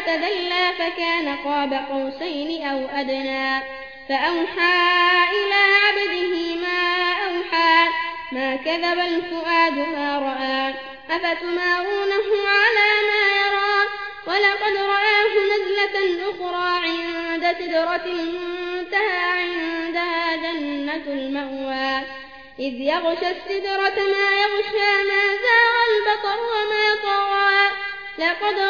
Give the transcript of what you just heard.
فتدلى فكان قاب قوسين أو أدنى. فأوحى إلى عبده ما أوحى. ما كذب الفؤاد ما رأى. أفتمارونه على ما يرى؟ ولقد رآه نزلة أخرى عند سدرة المنتهى عندها جنة المأوى. إذ يغشى السدرة ما يغشى ما زاغ البطر وما طغى. لقد